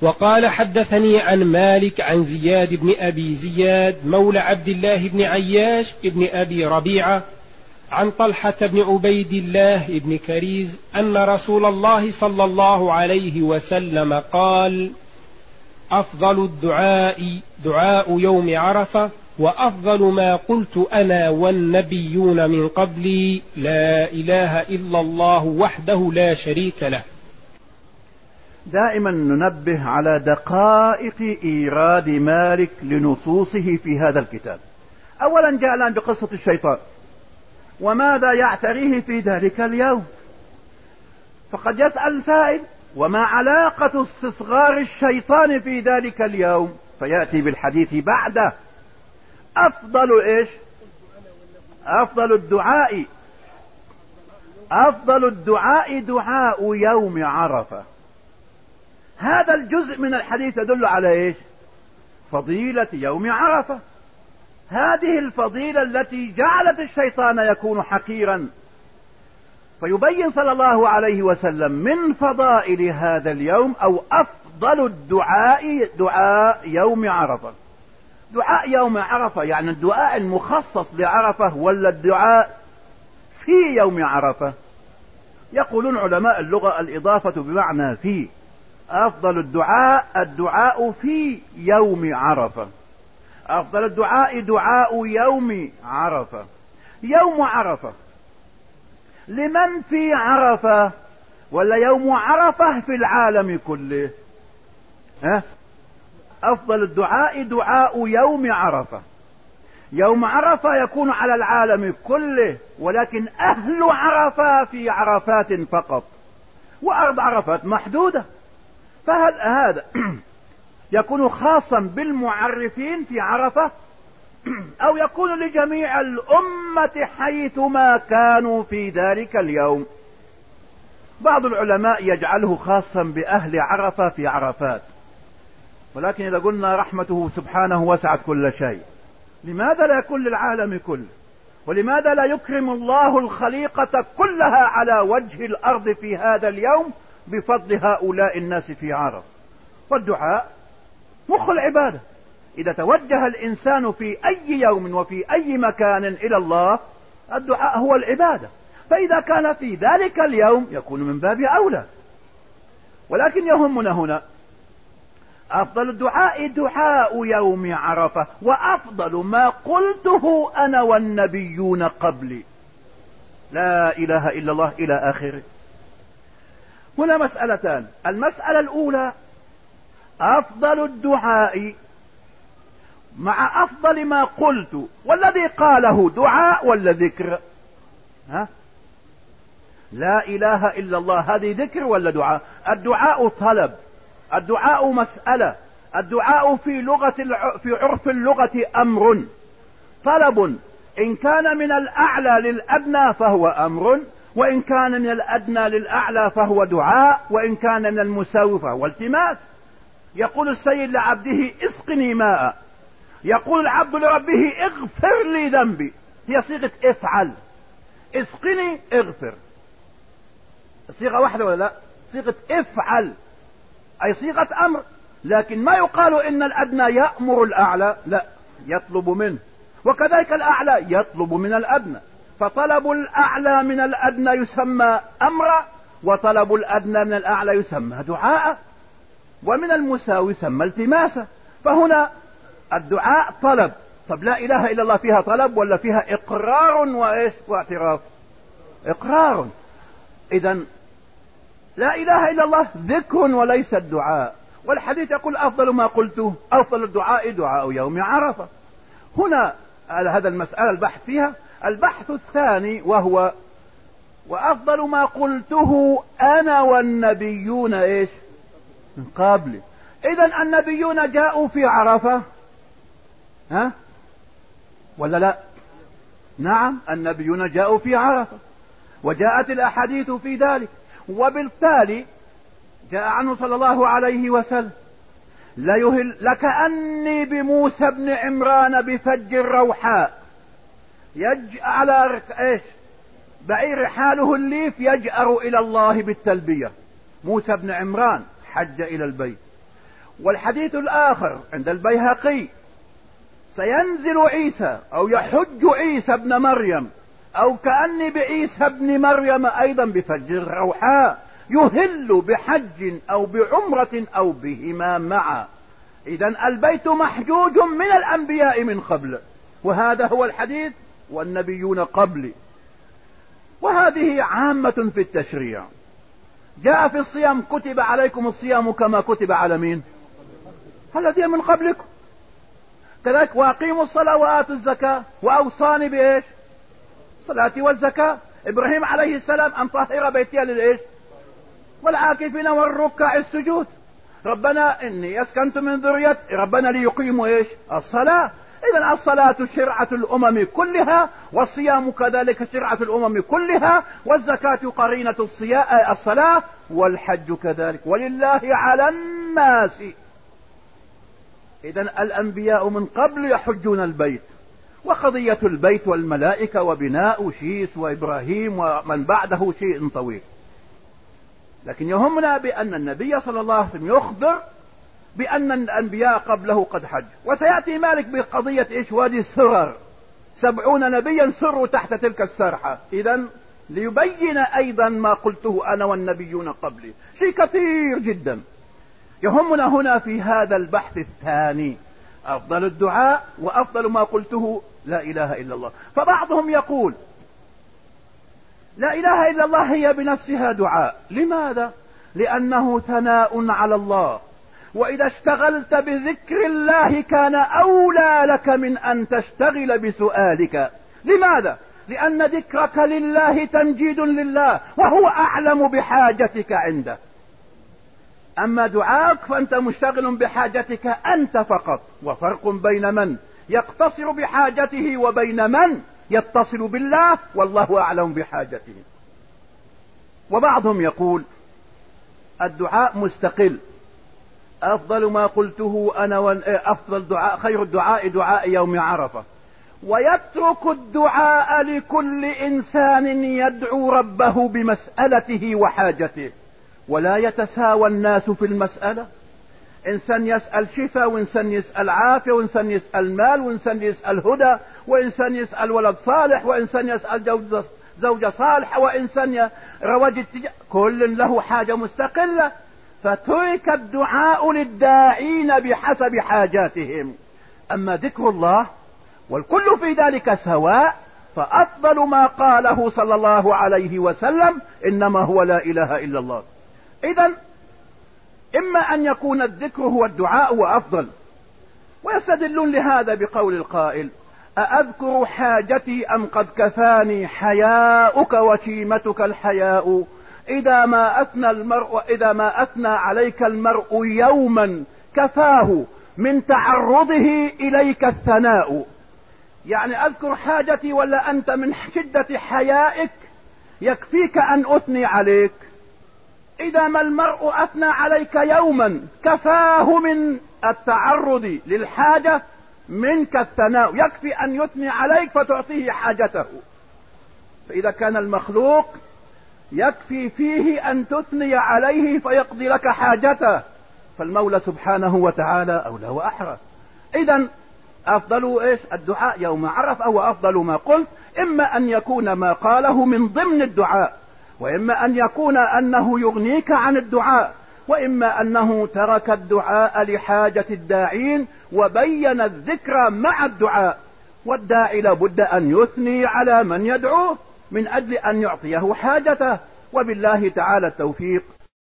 وقال حدثني عن مالك عن زياد بن أبي زياد مولى عبد الله بن عياش بن أبي ربيعة عن طلحة بن عبيد الله بن كريز أن رسول الله صلى الله عليه وسلم قال أفضل الدعاء دعاء يوم عرفة وأفضل ما قلت أنا والنبيون من قبلي لا إله إلا الله وحده لا شريك له. دائما ننبه على دقائق إيراد مالك لنصوصه في هذا الكتاب. أولا جاء الآن بقصة الشيطان. وماذا يعتريه في ذلك اليوم؟ فقد يسأل سائل وما علاقة استصغار الشيطان في ذلك اليوم؟ فيأتي بالحديث بعده. أفضل إيش؟ أفضل الدعاء. أفضل الدعاء دعاء يوم عرفة. هذا الجزء من الحديث يدل على إيش؟ فضيلة يوم عرفة. هذه الفضيلة التي جعلت الشيطان يكون حقيرا. فيبين صلى الله عليه وسلم من فضائل هذا اليوم أو أفضل الدعاء دعاء يوم عرفة. دعاء يوم عرفة يعني الدعاء المخصص لعرفة ولا الدعاء في يوم عرفة؟ يقولون علماء اللغة الإضافة بمعنى في. أفضل الدعاء الدعاء في يوم عرفة. أفضل الدعاء دعاء يوم عرفة. يوم عرفة. لمن في عرفة؟ ولا يوم عرفة في العالم كله؟ ها؟ أفضل الدعاء دعاء يوم عرفة. يوم عرفة يكون على العالم كله ولكن أهل عرفة في عرفات فقط. وأرض عرفات محدودة. فهذا يكون خاصا بالمعرفين في عرفة أو يكون لجميع الأمة حيثما كانوا في ذلك اليوم. بعض العلماء يجعله خاصا بأهل عرفة في عرفات. ولكن إذا قلنا رحمته سبحانه وسعت كل شيء لماذا لا يكون للعالم كله؟ ولماذا لا يكرم الله الخليقة كلها على وجه الأرض في هذا اليوم؟ بفضل هؤلاء الناس في عرف والدعاء مخ العبادة. إذا توجه الإنسان في أي يوم وفي أي مكان إلى الله الدعاء هو العبادة. فإذا كان في ذلك اليوم يكون من باب أولى. ولكن يهمنا هنا أفضل الدعاء دعاء يوم عرفة وأفضل ما قلته أنا والنبيون قبلي. لا إله إلا الله إلى آخره. هنا مسألتان. المسألة الأولى أفضل الدعاء. مع أفضل ما قلت والذي قاله دعاء ولا ذكر؟ ها؟ لا إله إلا الله. هذه ذكر ولا دعاء؟ الدعاء طلب الدعاء مسألة الدعاء في لغة. في عرف اللغة أمر. طلب إن كان من الأعلى للأدنى فهو أمر. وإن كان من الأدنى للأعلى فهو دعاء وإن كان من المساوي فهو التماس يقول السيد لعبده اسقني ماء. يقول العبد لربه اغفر لي ذنبي. هي صيغة افعل. اسقني اغفر. صيغة واحدة ولا لا؟ صيغة افعل. أي صيغة أمر. لكن ما يقال إن الأدنى يأمر الأعلى. لا يطلب منه. وكذلك الأعلى يطلب من الأدنى. فطلب الأعلى من الأدنى يسمى أمرا وطلب الأدنى من الأعلى يسمى دعاء ومن المساوي يسمى التماسا فهنا الدعاء طلب. طب لا إله إلا الله فيها طلب ولا فيها إقرار وإيش؟ واعتراف. إقرار. اذا لا إله إلا الله ذكر وليس الدعاء. والحديث يقول أفضل ما قلته أفضل الدعاء دعاء يوم عرفة. هنا هذا المسألة البحث فيها البحث الثاني وهو وأفضل ما قلته أنا والنبيون إيش؟ من قبل. اذا النبيون جاءوا في عرفة. ها؟ ولا لا؟ نعم النبيون جاءوا في عرفة. وجاءت الأحاديث في ذلك. وبالتالي جاء عنه صلى الله عليه وسلم. لا يهل لكأني بموسى بن عمران بفج الروحاء. يج على إيش؟ بعير حاله الليف يجأر إلى الله بالتلبية. موسى بن عمران حج إلى البيت. والحديث الآخر عند البيهقي سينزل عيسى أو يحج عيسى ابن مريم أو كأني بعيسى ابن مريم أيضا بفجر الروحاء يهل بحج أو بعمرة أو بهما معا. إذا البيت محجوج من الأنبياء من قبل. وهذا هو الحديث والنبيون قبل وهذه عامة في التشريع. جاء في الصيام كتب عليكم الصيام كما كتب على مين؟ الذين من قبلكم كذلك واقيموا الصلاة وآتوا الزكاة. وأوصاني بإيش؟ الصلاة والزكاة. إبراهيم عليه السلام أن طهر بيتي للإيش؟ والعاكفين والركع السجود. ربنا إني أسكنت من ذريتي. ربنا ليقيموا إيش؟ الصلاة. إذا الصلاة شرعة الأمم كلها والصيام كذلك شرعة الأمم كلها والزكاة قرينة الصلاة والحج كذلك. ولله على الناس. إذا الأنبياء من قبل يحجون البيت. وقضية البيت والملائكة وبناء شيس وإبراهيم ومن بعده شيء طويل. لكن يهمنا بأن النبي صلى الله عليه وسلم يخبر بأن الأنبياء قبله قد حج. وسيأتي مالك بقضية إيش؟ وادي السرر. سبعون نبيا سروا تحت تلك السرحة. إذا ليبين أيضا ما قلته أنا والنبيون قبلي. شيء كثير جدا. يهمنا هنا في هذا البحث الثاني. أفضل الدعاء وأفضل ما قلته لا إله إلا الله. فبعضهم يقول لا إله إلا الله هي بنفسها دعاء. لماذا؟ لأنه ثناء على الله. وإذا اشتغلت بذكر الله كان أولى لك من أن تشتغل بسؤالك. لماذا؟ لأن ذكرك لله تمجيد لله وهو أعلم بحاجتك عنده. أما دعاك فأنت مشتغل بحاجتك أنت فقط وفرق بين من؟ يقتصر بحاجته وبين من يتصل بالله والله أعلم بحاجته. وبعضهم يقول الدعاء مستقل. أفضل ما قلته أنا أفضل دعاء خير الدعاء دعاء يوم عرفة. ويترك الدعاء لكل إنسان يدعو ربه بمسألته وحاجته. ولا يتساوى الناس في المسألة. إنسان يسأل شفاء وإنسان يسأل عافية وإنسان يسأل مال وإنسان يسأل هدى وإنسان يسأل ولد صالح وإنسان يسأل زوجة, زوجة صالحة وإنسان رواج التجارة كل له حاجة مستقلة. فترك الدعاء للداعين بحسب حاجاتهم. أما ذكر الله والكل في ذلك سواء فأفضل ما قاله صلى الله عليه وسلم إنما هو لا إله إلا الله. إذا إما أن يكون الذكر هو الدعاء وأفضل. ويستدلون لهذا بقول القائل أأذكر حاجتي أم قد كفاني حياؤك وشيمتك الحياء؟ إذا ما أثنى المرء إذا ما أثنى عليك المرء يوما كفاه من تعرضه إليك الثناء. يعني أذكر حاجتي ولا أنت من شدة حيائك يكفيك أن أثني عليك. إذا ما المرء أثنى عليك يوما كفاه من التعرض للحاجة منك الثناء. يكفي أن يثني عليك فتعطيه حاجته. فإذا كان المخلوق يكفي فيه أن تثني عليه فيقضي لك حاجته. فالمولى سبحانه وتعالى أولى وأحرى. إذا أفضل إيش؟ الدعاء يوم عرف أو أفضل ما قلت. إما أن يكون ما قاله من ضمن الدعاء وإما أن يكون أنه يغنيك عن الدعاء وإما أنه ترك الدعاء لحاجة الداعين وبين الذكر مع الدعاء. والداعي لابد أن يثني على من يدعوه. من أجل أن يعطيه حاجته. وبالله تعالى التوفيق.